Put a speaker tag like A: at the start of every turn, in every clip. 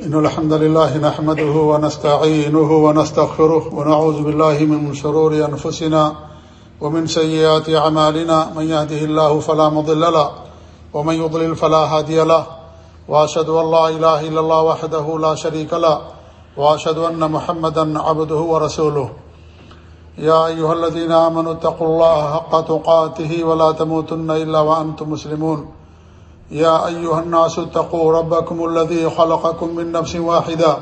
A: إن الحمد لله نحمده ونستعينه ونستغفره ونعوذ بالله من شرور أنفسنا ومن سيئات عمالنا من يهده الله فلا مضل له ومن يضلل فلا هادي له وأشهد أن لا إله إلا الله وحده لا شريك له وأشهد أن محمدا عبده ورسوله يا أيها الذين آمنوا اتقوا الله حق تقاته ولا تموتن إلا وأنتم مسلمون يا أيها الناس اتقوا ربكم الذي خلقكم من نفس واحدة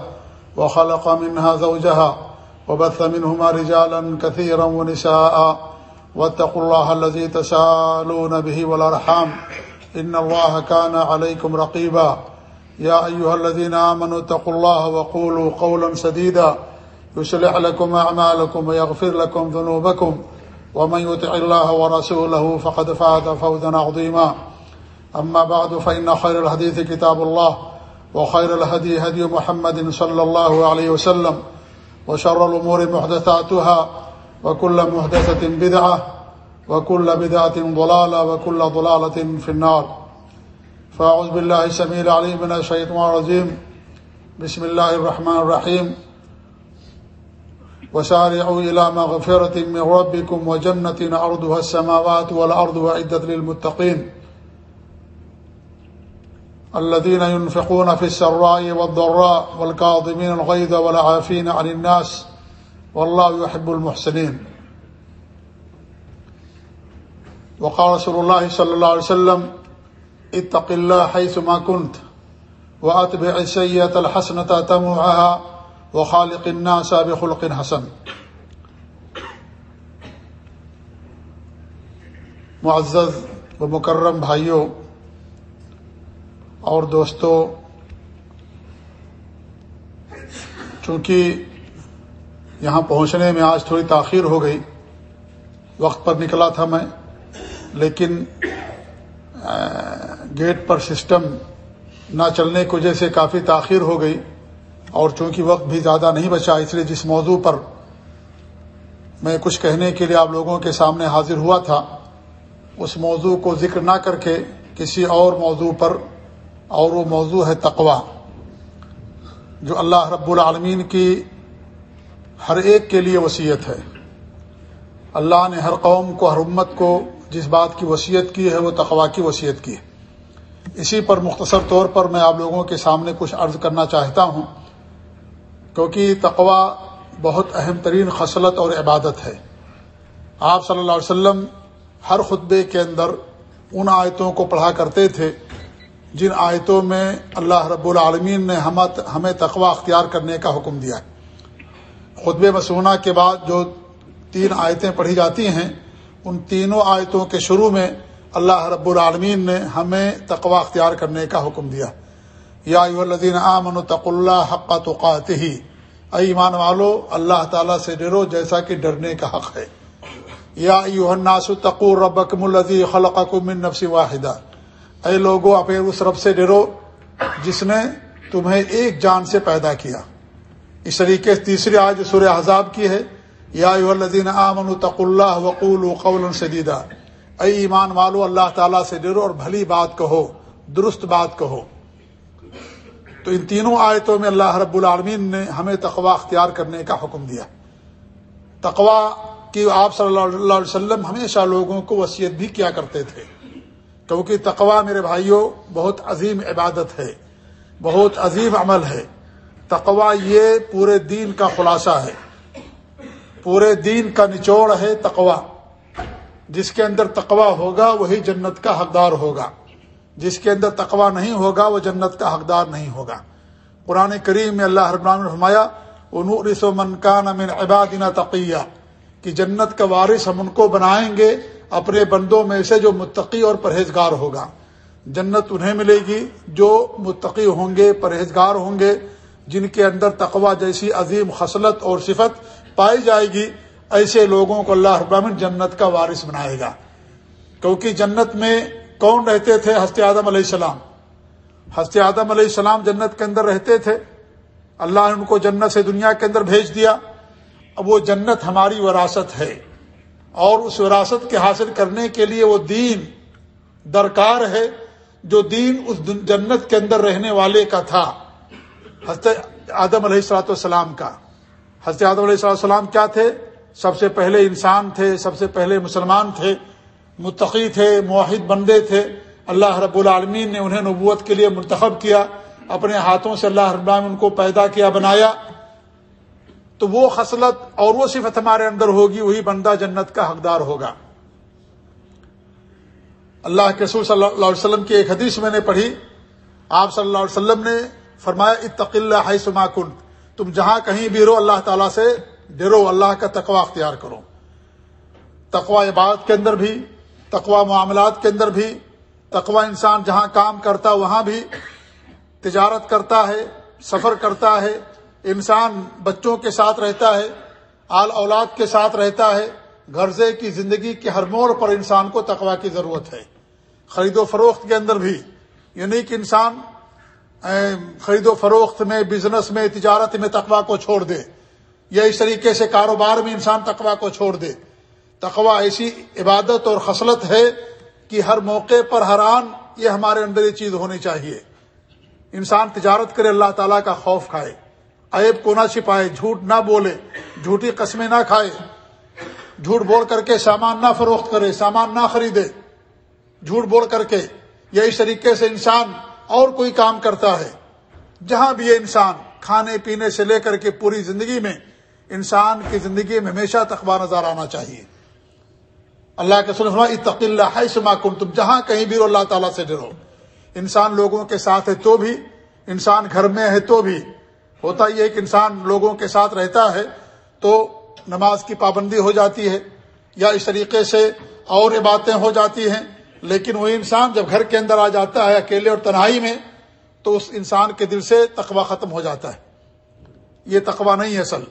A: وخلق منها زوجها وبث منهما رجالا كثيرا ونساء واتقوا الله الذي تسالون به والأرحام إن الله كان عليكم رقيبا يا أيها الذين آمنوا اتقوا الله وقولوا قولا سديدا يسلح لكم أعمالكم ويغفر لكم ذنوبكم ومن يتع الله ورسوله فقد فات فوزا عظيما أما بعد، فإن خير الحديث كتاب الله، وخير الهدي هدي محمد صلى الله عليه وسلم، وشر الأمور محدثاتها، وكل محدثة بدعة، وكل بدعة ضلالة، وكل ضلالة في النار. فأعوذ بالله سميل عليم من الشيطان الرجيم. بسم الله الرحمن الرحيم. وسارعوا إلى مغفرة من ربكم وجنة أرضها السماوات والأرض وعدة للمتقين. الذين ينفقون في السراء والضراء والكاظمين الغيظ والعافين عن الناس والله يحب المحسنين. وقال رسول الله صلى الله عليه وسلم، اتق الله حيثما كنت، وأتبع السيئة الحسنة تموعها، وخالق الناس بخلق حسن. معزز و مکرم بھائیوں اور دوستو، چونکہ یہاں پہنچنے میں آج تھوڑی تاخیر ہو گئی، وقت پر نکلا تھا میں، لیکن گیٹ پر سسٹم نہ چلنے کی وجہ سے کافی تاخیر ہو گئی اور چونکہ وقت بھی زیادہ نہیں بچا، اس لیے جس موضوع پر میں کچھ کہنے کے لیے آپ لوگوں کے سامنے حاضر ہوا تھا، اس موضوع کو ذکر نہ کر کے کسی اور موضوع پر اور وہ موضوع ہے تقوا جو اللہ رب العالمین کی ہر ایک کے لیے وصیت ہے۔ اللہ نے ہر قوم کو، ہر امت کو جس بات کی وصیت کی ہے، وہ تقوا کی وصیت کی ہے۔ اسی پر مختصر طور پر میں آپ لوگوں کے سامنے کچھ عرض کرنا چاہتا ہوں، کیونکہ تقوا بہت اہم ترین خصلت اور عبادت ہے۔ آپ صلی اللہ علیہ وسلم ہر خطبے کے اندر ان آیتوں کو پڑھا کرتے تھے جن آیتوں میں اللہ رب العالمین نے ہمیں تقوا اختیار کرنے کا حکم دیا ہے۔ خطب مسونہ کے بعد جو تین آیتیں پڑھی جاتی ہیں، ان تینوں آیتوں کے شروع میں اللہ رب العالمین نے ہمیں تقوا اختیار کرنے کا حکم دیا۔ یا الدین عامن تق اللہ حق توقات ہی اے ایمان والو، اللہ تعالیٰ سے ڈرو جیسا کہ ڈرنے کا حق ہے۔ یا الناس تقور ربکم الذی خلقکم من نفس واحدہ۔ اے لوگو اپنے اس رب سے ڈرو جس نے تمہیں ایک جان سے پیدا کیا۔ اس طریقے سے تیسری آج سورہ حذاب کی ہے، یا الدین آمن تق اللہ وقول قول سدیدہ اے ایمان والو، اللہ تعالیٰ سے ڈرو اور بھلی بات کہو، درست بات کہو۔ تو ان تینوں آیتوں میں اللہ رب العالمین نے ہمیں تقوا اختیار کرنے کا حکم دیا۔ تقوا کی آپ صلی اللہ علیہ وسلم ہمیشہ لوگوں کو وصیت بھی کیا کرتے تھے۔ کیونکہ تقوا میرے بھائیوں بہت عظیم عبادت ہے، بہت عظیم عمل ہے۔ تقوا یہ پورے دین کا خلاصہ ہے۔ پورے دین کا نچوڑ ہے تقوا جس کے اندر تقوا ہوگا وہی جنت کا حقدار ہوگا۔ جس کے اندر تقوا نہیں ہوگا وہ جنت کا حقدار نہیں ہوگا۔ قرآن کریم میں اللہ رب فرمایا انوس و منکان امن عبادینہ تقیہ کہ جنت کا وارث ہم ان کو بنائیں گے اپنے بندوں میں سے جو متقی اور پرہیزگار ہوگا۔ جنت انہیں ملے گی جو متقی ہوں گے، پرہیزگار ہوں گے، جن کے اندر تقوا جیسی عظیم خصلت اور صفت پائی جائے گی، ایسے لوگوں کو اللہ ابراہین جنت کا وارث بنائے گا۔ کیونکہ جنت میں کون رہتے تھے؟ ہست آدم علیہ السلام۔ ہست آدم علیہ السلام جنت کے اندر رہتے تھے۔ اللہ نے ان کو جنت سے دنیا کے اندر بھیج دیا۔ اب وہ جنت ہماری وراثت ہے۔ اور اس وراثت کے حاصل کرنے کے لیے وہ دین درکار ہے جو دین اس جنت کے اندر رہنے والے کا تھا۔ حضرت آدم علیہ السلاۃ والسلام کا۔ حضرت آدم علیہ السلام والسلام کیا تھے؟ سب سے پہلے انسان تھے، سب سے پہلے مسلمان تھے، متقی تھے معاہد بندے تھے۔ اللہ رب العالمین نے انہیں نبوت کے لیے منتخب کیا، اپنے ہاتھوں سے اللہ رب العالمین ان کو پیدا کیا، بنایا۔ تو وہ خصلت اور وہ صفت ہمارے اندر ہوگی، وہی بندہ جنت کا حقدار ہوگا۔ اللہ کے رسول صلی اللہ علیہ وسلم کی ایک حدیث میں نے پڑھی۔ آپ صلی اللہ علیہ وسلم نے فرمایا، اتق اللہ سما کن۔ تم جہاں کہیں بھی رو، اللہ تعالیٰ سے ڈرو، اللہ کا تقوا اختیار کرو۔ تقوا عبادت کے اندر بھی تقوا معاملات کے اندر بھی تقوا انسان جہاں کام کرتا، وہاں بھی۔ تجارت کرتا ہے، سفر کرتا ہے انسان بچوں کے ساتھ رہتا ہے، آل اولاد کے ساتھ رہتا ہے، غرضے کی زندگی کے ہر موڑ پر انسان کو تقوا کی ضرورت ہے۔ خرید و فروخت کے اندر بھی یعنی کہ انسان خرید و فروخت میں، بزنس میں، تجارت میں تقوا کو چھوڑ دے۔ یا اس طریقے سے کاروبار میں انسان تقوا کو چھوڑ دے۔ تقوا ایسی عبادت اور خصلت ہے کہ ہر موقع پر ہر آن یہ ہمارے اندر یہ چیز ہونی چاہیے۔ انسان تجارت کرے، اللہ تعالیٰ کا خوف کھائے۔ عیب کو نہ چھپائے، جھوٹ نہ بولے، جھوٹی قسمیں نہ کھائے۔ جھوٹ بول کر کے سامان نہ فروخت کرے، سامان نہ خریدے۔ جھوٹ بول کر کے یا اس طریقے سے انسان اور کوئی کام کرتا ہے۔ جہاں بھی یہ انسان کھانے پینے سے لے کر کے پوری زندگی میں، انسان کی زندگی میں ہمیشہ تخبہ نظر آنا چاہیے۔ اللہ کے سلم اتق اللہ ہے سما تم جہاں کہیں بھی اللہ تعالیٰ سے ڈرو۔ انسان لوگوں کے ساتھ ہے تو بھی، انسان گھر میں ہے تو بھی۔ ہوتا یہ کہ انسان لوگوں کے ساتھ رہتا ہے تو نماز کی پابندی ہو جاتی ہے یا اس طریقے سے اور باتیں ہو جاتی ہیں، لیکن وہ انسان جب گھر کے اندر آ جاتا ہے اکیلے اور تنہائی میں، تو اس انسان کے دل سے تقوا ختم ہو جاتا ہے۔ یہ تقوا نہیں ہے اصل،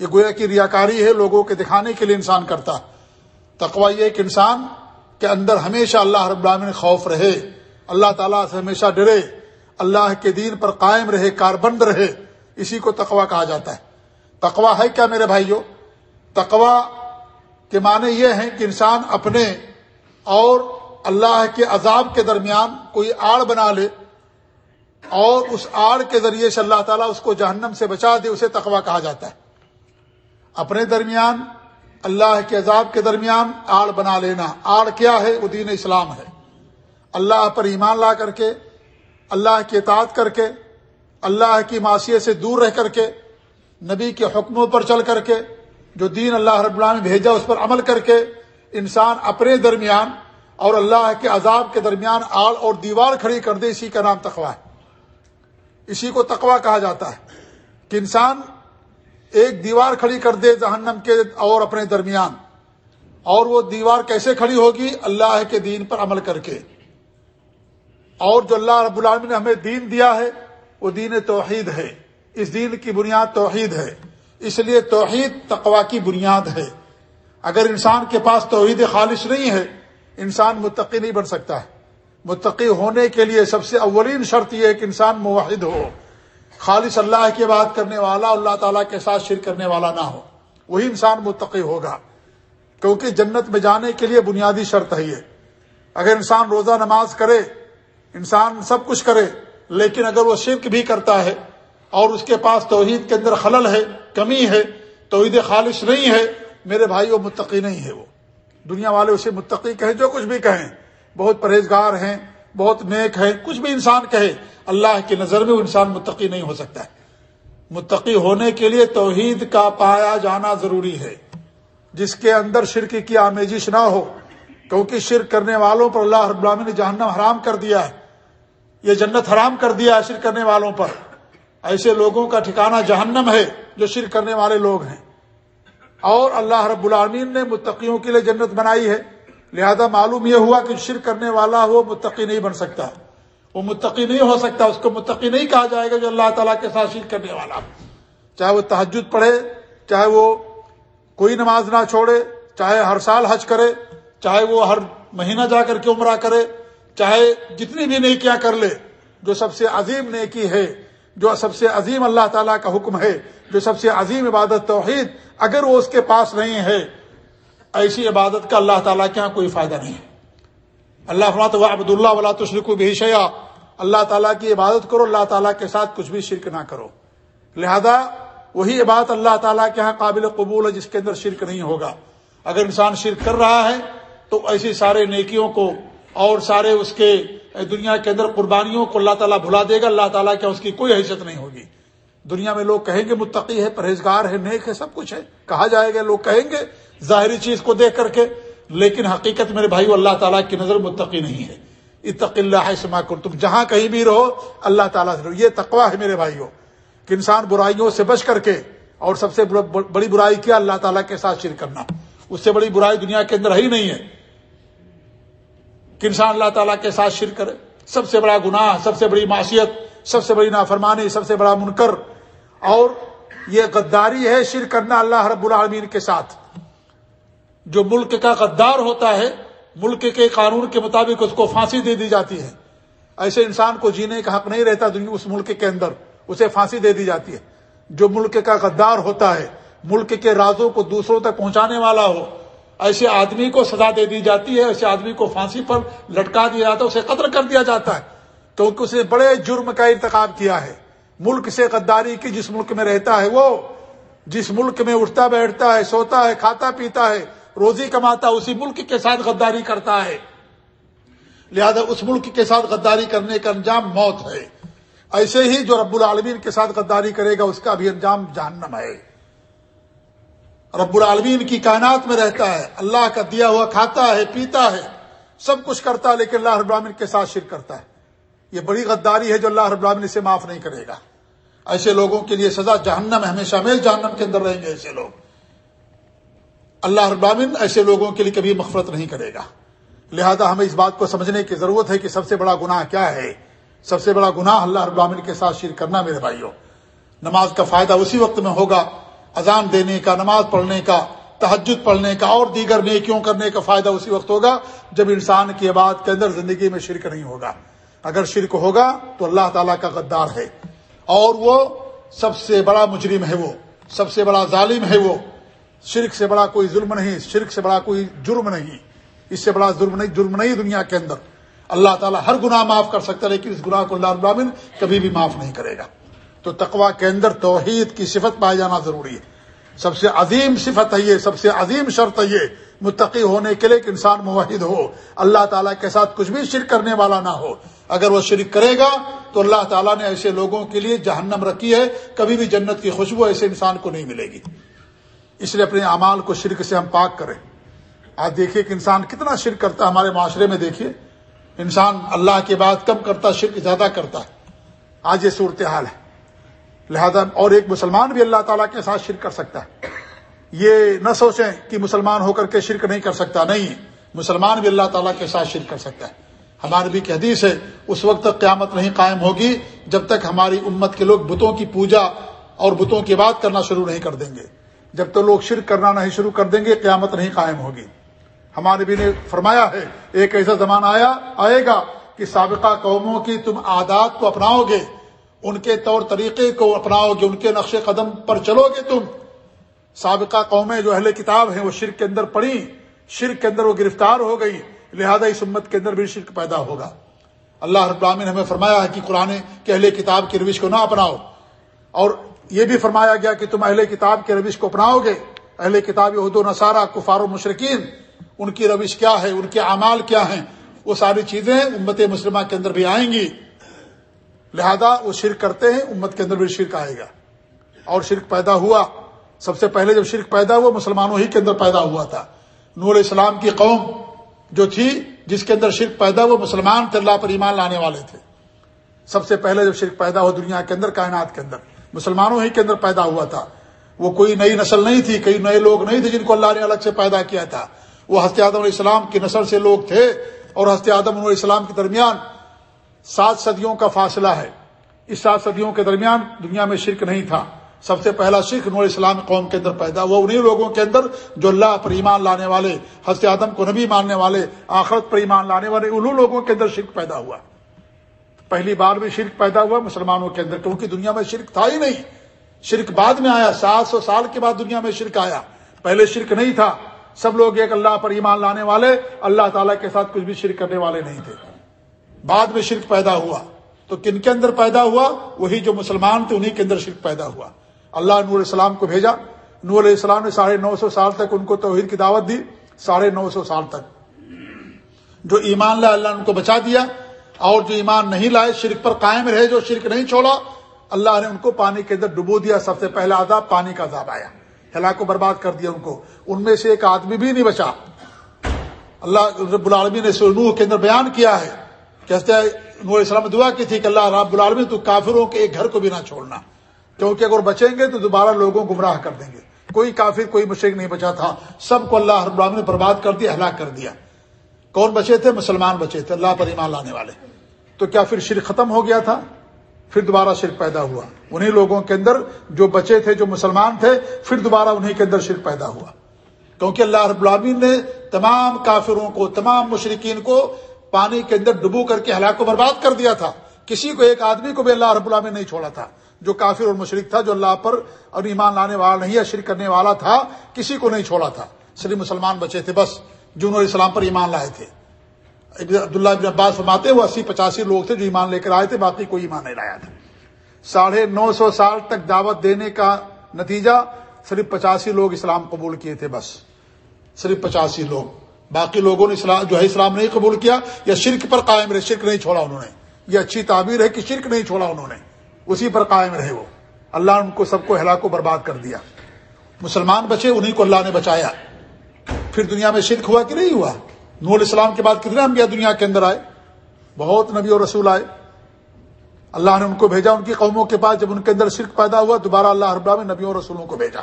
A: یہ گویا کی ریاکاری ہے لوگوں کے دکھانے کے لیے انسان کرتا۔ تقوا یہ کہ انسان کے اندر ہمیشہ اللہ رب العالمین خوف رہے، اللہ تعالیٰ سے ہمیشہ ڈرے، اللہ کے دین پر قائم رہے، کاربند رہے۔ اسی کو تقوا کہا جاتا ہے۔ تقوا ہے کیا میرے بھائیوں تقوا کے معنی یہ ہیں کہ انسان اپنے اور اللہ کے عذاب کے درمیان کوئی آڑ بنا لے اور اس آڑ کے ذریعے سے اللہ تعالیٰ اس کو جہنم سے بچا دے، اسے تقوا کہا جاتا ہے۔ اپنے درمیان، اللہ کے عذاب کے درمیان آڑ بنا لینا۔ آڑ کیا ہے؟ وہ دین اسلام ہے۔ اللہ پر ایمان لا کر کے، اللہ کی اطاعت کر کے اللہ کی معاشیت سے دور رہ کر کے، نبی کے حکموں پر چل کر کے، جو دین اللہ رب اللہ نے بھیجا اس پر عمل کر کے انسان اپنے درمیان اور اللہ کے عذاب کے درمیان آڑ اور دیوار کھڑی کر دے، اسی کا نام تقوا ہے۔ اسی کو تقوا کہا جاتا ہے کہ انسان ایک دیوار کھڑی کر دے جہنم کے اور اپنے درمیان، اور وہ دیوار کیسے کھڑی ہوگی؟ اللہ کے دین پر عمل کر کے۔ اور جو اللہ رب العالمین نے ہمیں دین دیا ہے وہ دین توحید ہے۔ اس دین کی بنیاد توحید ہے۔ اس لیے توحید تقوا کی بنیاد ہے۔ اگر انسان کے پاس توحید خالص نہیں ہے، انسان متقی نہیں بن سکتا۔ ہے متقی ہونے کے لیے سب سے اولین شرط یہ ہے کہ انسان موحد ہو۔ خالص اللہ کی بات کرنے والا اللہ تعالیٰ کے ساتھ شرک کرنے والا نہ ہو۔ وہی انسان متقی ہوگا۔ کیونکہ جنت میں جانے کے لیے بنیادی شرط ہے یہ۔ اگر انسان روزہ نماز کرے، انسان سب کچھ کرے لیکن اگر وہ شرک بھی کرتا ہے اور اس کے پاس توحید کے اندر خلل ہے، کمی ہے، توحید خالص نہیں ہے، میرے بھائی وہ متقی نہیں ہے وہ۔ دنیا والے اسے متقی کہیں، جو کچھ بھی کہیں۔ بہت پرہیزگار ہیں، بہت نیک ہے کچھ بھی انسان کہے، اللہ کی نظر میں وہ انسان متقی نہیں ہو سکتا ہے۔ متقی ہونے کے لیے توحید کا پایا جانا ضروری ہے۔ جس کے اندر شرک کی آمیزش نہ ہو، کیونکہ شرک کرنے والوں پر اللہ رب العالمین نے جہنم حرام کر دیا ہے۔ یہ جنت حرام کر دیا شرک کرنے والوں پر۔ ایسے لوگوں کا ٹھکانہ جہنم ہے جو شرک کرنے والے لوگ ہیں۔ اور اللہ رب العالمین نے متقیوں کے لیے جنت بنائی ہے۔ لہذا معلوم یہ ہوا کہ شرک کرنے والا وہ متقی نہیں بن سکتا۔ وہ متقی نہیں ہو سکتا، اس کو متقی نہیں کہا جائے گا جو اللہ تعالیٰ کے ساتھ شرک کرنے والا۔ چاہے وہ تحجد پڑھے، چاہے وہ کوئی نماز نہ چھوڑے، چاہے ہر سال حج کرے، چاہے وہ ہر مہینہ جا کر کے عمرہ کرے چاہے جتنی بھی نیکیاں کر لے، جو سب سے عظیم نیکی ہے، جو سب سے عظیم اللہ تعالیٰ کا حکم ہے، جو سب سے عظیم عبادت توحید، اگر وہ اس کے پاس نہیں ہے، ایسی عبادت کا اللہ تعالیٰ کے یہاں کوئی فائدہ نہیں ہے۔ اللہ فرمات عبد اللہ ولا تشرک بھی شیا اللہ تعالیٰ کی عبادت کرو، اللہ تعالیٰ کے ساتھ کچھ بھی شرک نہ کرو۔ لہذا وہی بات اللہ تعالیٰ کے یہاں قابل قبول ہے، جس کے اندر شرک نہیں ہوگا۔ اگر انسان شرک کر رہا ہے، تو ایسی سارے نیکیوں کو اور سارے اس کے دنیا کے اندر قربانیوں کو اللہ تعالیٰ بھلا دے گا، اللہ تعالیٰ کیا اس کی کوئی حیثیت نہیں ہوگی۔ دنیا میں لوگ کہیں گے متقی ہے، پرہیزگار ہے، نیک ہے، سب کچھ ہے۔ کہا جائے گا، لوگ کہیں گے ظاہری چیز کو دیکھ کر کے، لیکن حقیقت میرے بھائی اللہ تعالیٰ کی نظر متقی نہیں ہے۔ اتق اللہ سما کر تم جہاں کہیں بھی رہو، اللہ تعالیٰ سے رہو۔ یہ تقوا ہے میرے بھائیوں کہ انسان برائیوں سے بچ کر کے، اور سب سے بڑی برائی کیا، اللہ تعالیٰ کے ساتھ شرک کرنا۔ اس سے بڑی برائی دنیا کے اندر ہی نہیں ہے۔ کہ انسان اللہ تعالیٰ کے ساتھ شرک کرے، سب سے بڑا گناہ، سب سے بڑی معاشیت سب سے بڑی نافرمانی، سب سے بڑا منکر۔ اور یہ غداری ہے شرک کرنا اللہ رب العالمین کے ساتھ۔ جو ملک کا غدار ہوتا ہے، ملک کے قانون کے مطابق اس کو پھانسی دے دی جاتی ہے۔ ایسے انسان کو جینے کا حق نہیں رہتا دنیا، اس ملک کے اندر، اسے پھانسی دے دی جاتی ہے۔ جو ملک کا غدار ہوتا ہے، ملک کے رازوں کو دوسروں تک پہنچانے والا ہو ایسے آدمی کو سزا دے دی جاتی ہے، ایسے آدمی کو پھانسی پر لٹکا دیا جاتا ہے، اسے قتل کر دیا جاتا ہے۔ کیونکہ اس نے بڑے جرم کا انتخاب کیا ہے۔ ملک سے غداری کی جس ملک میں رہتا ہے وہ، جس ملک میں اٹھتا بیٹھتا ہے، سوتا ہے، کھاتا پیتا ہے، روزی کماتا ہے اسی ملک کے ساتھ غداری کرتا ہے۔ لہذا اس ملک کے ساتھ غداری کرنے کا انجام موت ہے۔ ایسے ہی جو رب العالمین کے ساتھ غداری کرے گا، اس کا بھی انجام جہنم ہے۔ رب العالمین کی کائنات میں رہتا ہے، اللہ کا دیا ہوا کھاتا ہے، پیتا ہے، سب کچھ کرتا ہے، لیکن اللہ رب العالمین کے ساتھ شرک کرتا ہے۔ یہ بڑی غداری ہے جو اللہ رب العالمین اسے معاف نہیں کرے گا۔ ایسے لوگوں کے لیے سزا جہنم ہے، ہمیشہ میں جہنم کے اندر رہیں گے ایسے لوگ۔ اللہ ابامن ایسے لوگوں کے لیے کبھی مفرت نہیں کرے گا۔ لہذا ہمیں اس بات کو سمجھنے کی ضرورت ہے کہ سب سے بڑا گناہ کیا ہے؟ سب سے بڑا گناہ اللہ ابامن کے ساتھ شیر کرنا میرے بھائیوں۔ نماز کا فائدہ اسی وقت میں ہوگا اذان دینے کا، نماز پڑھنے کا تحجد پڑھنے کا اور دیگر نیکیوں کرنے کا فائدہ اسی وقت ہوگا جب انسان کی عبادت کے اندر زندگی میں شرک نہیں ہوگا۔ اگر شرک ہوگا تو اللہ تعالیٰ کا غدار ہے۔ اور وہ سب سے بڑا مجرم ہے وہ، سب سے بڑا ظالم ہے وہ۔ شرک سے بڑا کوئی ظلم نہیں، شرک سے بڑا کوئی جرم نہیں۔ اس سے بڑا ظلم نہیں، جرم نہیں دنیا کے اندر۔ اللہ تعالیٰ ہر گناہ معاف کر سکتا ہے، لیکن اس گناہ کو اللہ ابراہین کبھی بھی معاف نہیں کرے گا۔ تو تقوا کے اندر توحید کی صفت پائی جانا ضروری ہے۔ سب سے عظیم صفت ہے یہ، سب سے عظیم شرط ہے یہ، متقی ہونے کے لیے کہ انسان موحد ہو۔ اللہ تعالیٰ کے ساتھ کچھ بھی شرک کرنے والا نہ ہو۔ اگر وہ شرک کرے گا تو اللہ تعالیٰ نے ایسے لوگوں کے لیے جہنم رکھی ہے۔ کبھی بھی جنت کی خوشبو ایسے انسان کو نہیں ملے گی۔ اس لیے اپنے اعمال کو شرک سے ہم پاک کریں۔ آج دیکھیے کہ انسان کتنا شرک کرتا ہے ہمارے معاشرے میں، دیکھیے۔ انسان اللہ کے بعد کم کرتا، شرک زیادہ کرتا۔ ہے آج یہ صورتحال ہے۔ لہذا اور ایک مسلمان بھی اللہ تعالیٰ کے ساتھ شرک کر سکتا ہے۔ یہ نہ سوچیں کہ مسلمان ہو کر کے شرک نہیں کر سکتا، نہیں۔ مسلمان بھی اللہ تعالیٰ کے ساتھ شرک کر سکتا ہے۔ ہمارے بھی حدیث ہے، اس وقت تک قیامت نہیں قائم ہوگی جب تک ہماری امت کے لوگ بتوں کی پوجا اور بتوں کی بات کرنا شروع نہیں کر دیں گے۔ جب تو لوگ شرک کرنا نہیں شروع کر دیں گے، قیامت نہیں قائم ہوگی۔ ہمارے بھی نے فرمایا ہے، ایک ایسا زمانہ آیا، آئے گا کہ سابقہ قوموں کی تم عادات کو اپناؤ گے۔ ان کے طور طریقے کو اپناؤ گے، ان کے نقش قدم پر چلو گے تم۔ سابقہ قومیں جو اہل کتاب ہیں، وہ شرک کے اندر پڑی شرک کے اندر وہ گرفتار ہو گئی لہذا اس امت کے اندر بھی شرک پیدا ہوگا۔ اللہ رب العالمین نے ہمیں فرمایا ہے کہ قرآن کے اہل کتاب کی روش کو نہ اپناؤ۔ اور یہ بھی فرمایا گیا کہ تم اہل کتاب کے روش کو اپناؤ گے۔ اہل کتاب یہود و نصارہ، کفار و مشرقین ان کی روش کیا ہے؟ ان کے اعمال کیا ہیں؟ وہ ساری چیزیں امت مسلمہ کے اندر بھی آئیں گی۔ لہذا وہ شرک کرتے ہیں، امت کے اندر بھی شرک آئے گا۔ اور شرک پیدا ہوا۔ سب سے پہلے جب شرک پیدا ہوا، مسلمانوں ہی کے اندر پیدا ہوا تھا۔ نور اسلام کی قوم جو تھی، جس کے اندر شرک پیدا ہوا، مسلمان تھے، اللہ پر ایمان لانے والے تھے۔ سب سے پہلے جب شرک پیدا ہوا دنیا کے اندر، کائنات کے اندر۔ مسلمانوں ہی کے اندر پیدا ہوا تھا۔ وہ کوئی نئی نسل نہیں تھی، کئی نئے لوگ نہیں تھے جن کو اللہ نے الگ سے پیدا کیا تھا۔ وہ ہست آدم علیہ السلام کی نسل سے لوگ تھے اور ہست آدم علیہ السلام کے درمیان سات صدیوں کا فاصلہ ہے۔ اس سات صدیوں کے درمیان دنیا میں شرک نہیں تھا۔ سب سے پہلا شرک نور اسلام قوم کے اندر پیدا وہ انہیں لوگوں کے اندر جو اللہ پر ایمان لانے والے ہست آدم کو نبی ماننے والے، آخرت پر ایمان لانے والے، انہوں لوگوں کے اندر شرک پیدا ہوا۔ پہلی بار بھی شرک پیدا ہوا مسلمانوں کے اندر، کیونکہ دنیا میں شرک تھا ہی نہیں۔ شرک بعد میں آیا سات سو سال کے بعد دنیا میں شرک آیا۔ پہلے شرک نہیں تھا۔ سب لوگ ایک اللہ پر ایمان لانے والے، اللہ تعالیٰ کے ساتھ کچھ بھی شرک کرنے والے نہیں تھے۔ بعد میں شرک پیدا ہوا تو کن کے اندر پیدا ہوا؟ وہی جو مسلمان تھے انہیں کے اندر شرک پیدا ہوا۔ اللہ نور السلام کو بھیجا۔ نور علیہ السلام نے ساڑھے نو سو سال تک ان کو توحید کی دعوت دی، ساڑھے نو سو سال تک۔ جو ایمان لائے، اللہ نے ان کو بچا دیا۔ اور جو ایمان نہیں لائے، شرک پر قائم رہے، جو شرک نہیں چھوڑا، اللہ نے ان کو پانی کے اندر ڈبو دیا۔ سب سے پہلا عذاب پانی کا عذاب آیا۔ ہلاک کو برباد کر دیا ان کو۔ ان میں سے ایک آدمی بھی نہیں بچا۔ اللہ رب العالمین نے نوح کے اندر بیان کیا ہے۔ کہتے نور السلام دعا کی تھی کہ اللہ رب العالمین، تو کافروں کے ایک گھر کو بھی نہ چھوڑنا۔ کیونکہ اگر بچیں گے تو دوبارہ لوگوں گمراہ کر دیں گے۔ کوئی کافر، کوئی مشرق نہیں بچا تھا۔ سب کو اللہ رب العالمین نے برباد کر دیا، ہلاک کر دیا۔ کون بچے تھے؟ مسلمان بچے تھے۔ اللہ پر ایمان لانے والے۔ تو کیا پھر شرک ختم ہو گیا تھا؟ پھر دوبارہ شرک پیدا ہوا۔ انہی لوگوں کے اندر جو بچے تھے، جو مسلمان تھے، پھر دوبارہ انہی کے اندر شرک پیدا ہوا۔ کیونکہ اللہ رب العالمین نے تمام کافروں کو، تمام مشرقین کو پانی کے اندر ڈبو کر کے ہلاک کو برباد کر دیا تھا۔ کسی کو ایک آدمی کو بھی اللہ رب العالمین نہیں چھوڑا تھا۔ جو کافر اور مشرق تھا، جو اللہ پر اور ایمان لانے والا نہیں یا شرک کرنے والا تھا، کسی کو نہیں چھوڑا تھا۔ صرف مسلمان بچے تھے بس جنہوں اسلام پر ایمان لائے تھے۔ عبداللہ بن عباس فرماتے وہ اسی پچاسی لوگ تھے جو ایمان لے کر آئے تھے، باقی کوئی ایمان نہیں لایا تھا۔ ساڑھے نو سو سال تک دعوت دینے کا نتیجہ صرف پچاسی لوگ اسلام قبول کیے تھے بس۔ صرف پچاسی لوگ۔ باقی لوگوں نے اسلام جو ہے اسلام نہیں قبول کیا یا شرک پر قائم رہے، شرک نہیں چھوڑا انہوں نے۔ یہ اچھی تعبیر ہے کہ شرک نہیں چھوڑا انہوں نے۔ اسی پر قائم رہے وہ۔ اللہ نے ان کو سب کو ہلاک و برباد کر دیا۔ مسلمان بچے انہیں کو اللہ نے بچایا۔ پھر دنیا میں شرک ہوا کہ نہیں ہوا؟ نور اسلام کے بعد کتنے انبیاء دنیا کے اندر آئے؟ بہت نبی اور رسول آئے۔ اللہ نے ان کو بھیجا، ان کی قوموں کے پاس۔ جب ان کے اندر شرک پیدا ہوا، دوبارہ اللہ رب نے نبیوں اور رسولوں کو بھیجا۔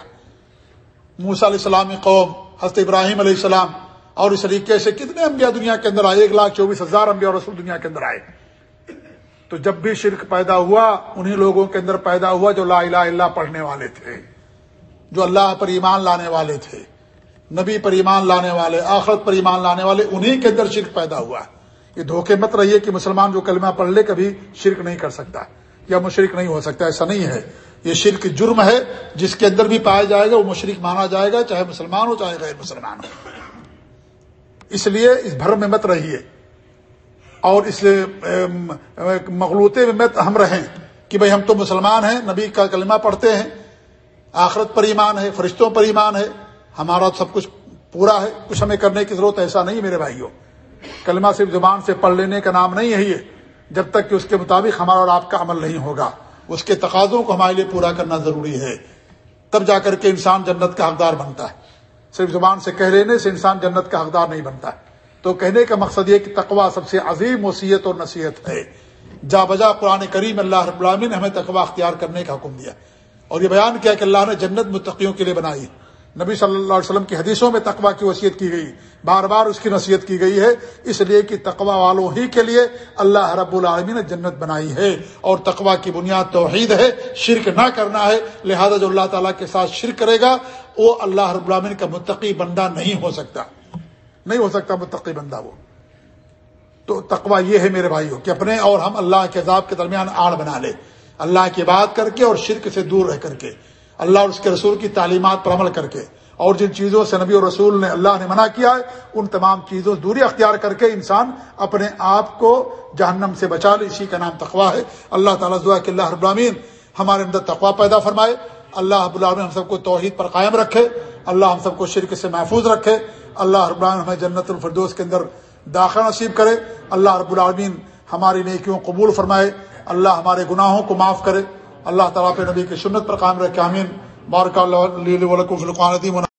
A: موسا علیہ السلام قوم، حضرت ابراہیم علیہ السلام اور اس طریقے سے کتنے انبیاء دنیا کے اندر آئے؟ ایک لاکھ چوبیس ہزار انبیاء اور رسول دنیا کے اندر آئے۔ تو جب بھی شرک پیدا ہوا، انہی لوگوں کے اندر پیدا ہوا جو لا الہ الا پڑھنے والے تھے، جو اللہ پر ایمان لانے والے تھے، نبی پر ایمان لانے والے، آخرت پر ایمان لانے والے، انہی کے اندر شرک پیدا ہوا۔ یہ دھوکے مت رہیے کہ مسلمان جو کلمہ پڑھ لے، کبھی شرک نہیں کر سکتا یا مشرق نہیں ہو سکتا، ایسا نہیں ہے۔ یہ شرک جرم ہے، جس کے اندر بھی پایا جائے گا، وہ مشرق مانا جائے گا، چاہے مسلمان ہو، چاہے غیر مسلمان ہو۔ اس لیے اس بھرم میں مت رہیے۔ اور اس مغلوطے میں مت ہم رہیں کہ بھئی ہم تو مسلمان ہیں، نبی کا کلمہ پڑھتے ہیں، آخرت پر ایمان ہے، فرشتوں پر ایمان ہے، ہمارا سب کچھ پورا ہے، کچھ ہمیں کرنے کی ضرورت ایسا نہیں میرے بھائیوں۔ کلمہ صرف زبان سے پڑھ لینے کا نام نہیں ہے یہ، جب تک کہ اس کے مطابق ہمارا اور آپ کا عمل نہیں ہوگا۔ اس کے تقاضوں کو ہمارے لیے پورا کرنا ضروری ہے۔ تب جا کر کے انسان جنت کا حقدار بنتا ہے۔ صرف زبان سے کہہ لینے سے انسان جنت کا حقدار نہیں بنتا ہے۔ تو کہنے کا مقصد یہ کہ تقوا سب سے عظیم وصیت اور نصیحت ہے۔ جا بجا قرآن کریم اللہ رب العالمین نے ہمیں تقوا اختیار کرنے کا حکم دیا۔ اور یہ بیان کیا کہ اللہ نے جنت متقیوں کے لیے بنائی ہے۔ نبی صلی اللہ علیہ وسلم کی حدیثوں میں تقوا کی وصیت کی گئی۔ بار بار اس کی نصیحت کی گئی ہے۔ اس لیے کہ تقوا والوں ہی کے لیے اللہ رب العالمین نے جنت بنائی ہے۔ اور تقوا کی بنیاد توحید ہے۔ شرک نہ کرنا ہے۔ لہذا جو اللہ تعالیٰ کے ساتھ شرک کرے گا، وہ اللہ رب العالمین کا متقی بندہ نہیں ہو سکتا۔ نہیں ہو سکتا متقی بندہ وہ۔ تو تقوا یہ ہے میرے بھائیوں کہ اپنے اور ہم اللہ کے عذاب کے درمیان آڑ بنا لے۔ اللہ کی بات کر کے اور شرک سے دور رہ کر کے۔ اللہ اور اس کے رسول کی تعلیمات پر عمل کر کے اور جن چیزوں سے نبی اور رسول نے اللہ نے منع کیا ہے، ان تمام چیزوں دوری اختیار کر کے انسان اپنے آپ کو جہنم سے بچا لے، اسی کا نام تقوا ہے۔ اللہ تعالیٰ دعا کہ اللہ ابرامین ہمارے اندر تقوا پیدا فرمائے۔ اللہ اب العالمین ہم سب کو توحید پر قائم رکھے۔ اللہ ہم سب کو شرک سے محفوظ رکھے۔ اللہ رب العالمین ہمیں جنت الفردوس کے اندر داخلہ نصیب کرے۔ اللہ رب العالمین ہماری نیکیوں قبول فرمائے۔ اللہ ہمارے گناہوں کو معاف کرے۔ اللہ تعالیٰ پہ نبی کی سنت پر قائم رکھے امین بارک اللہ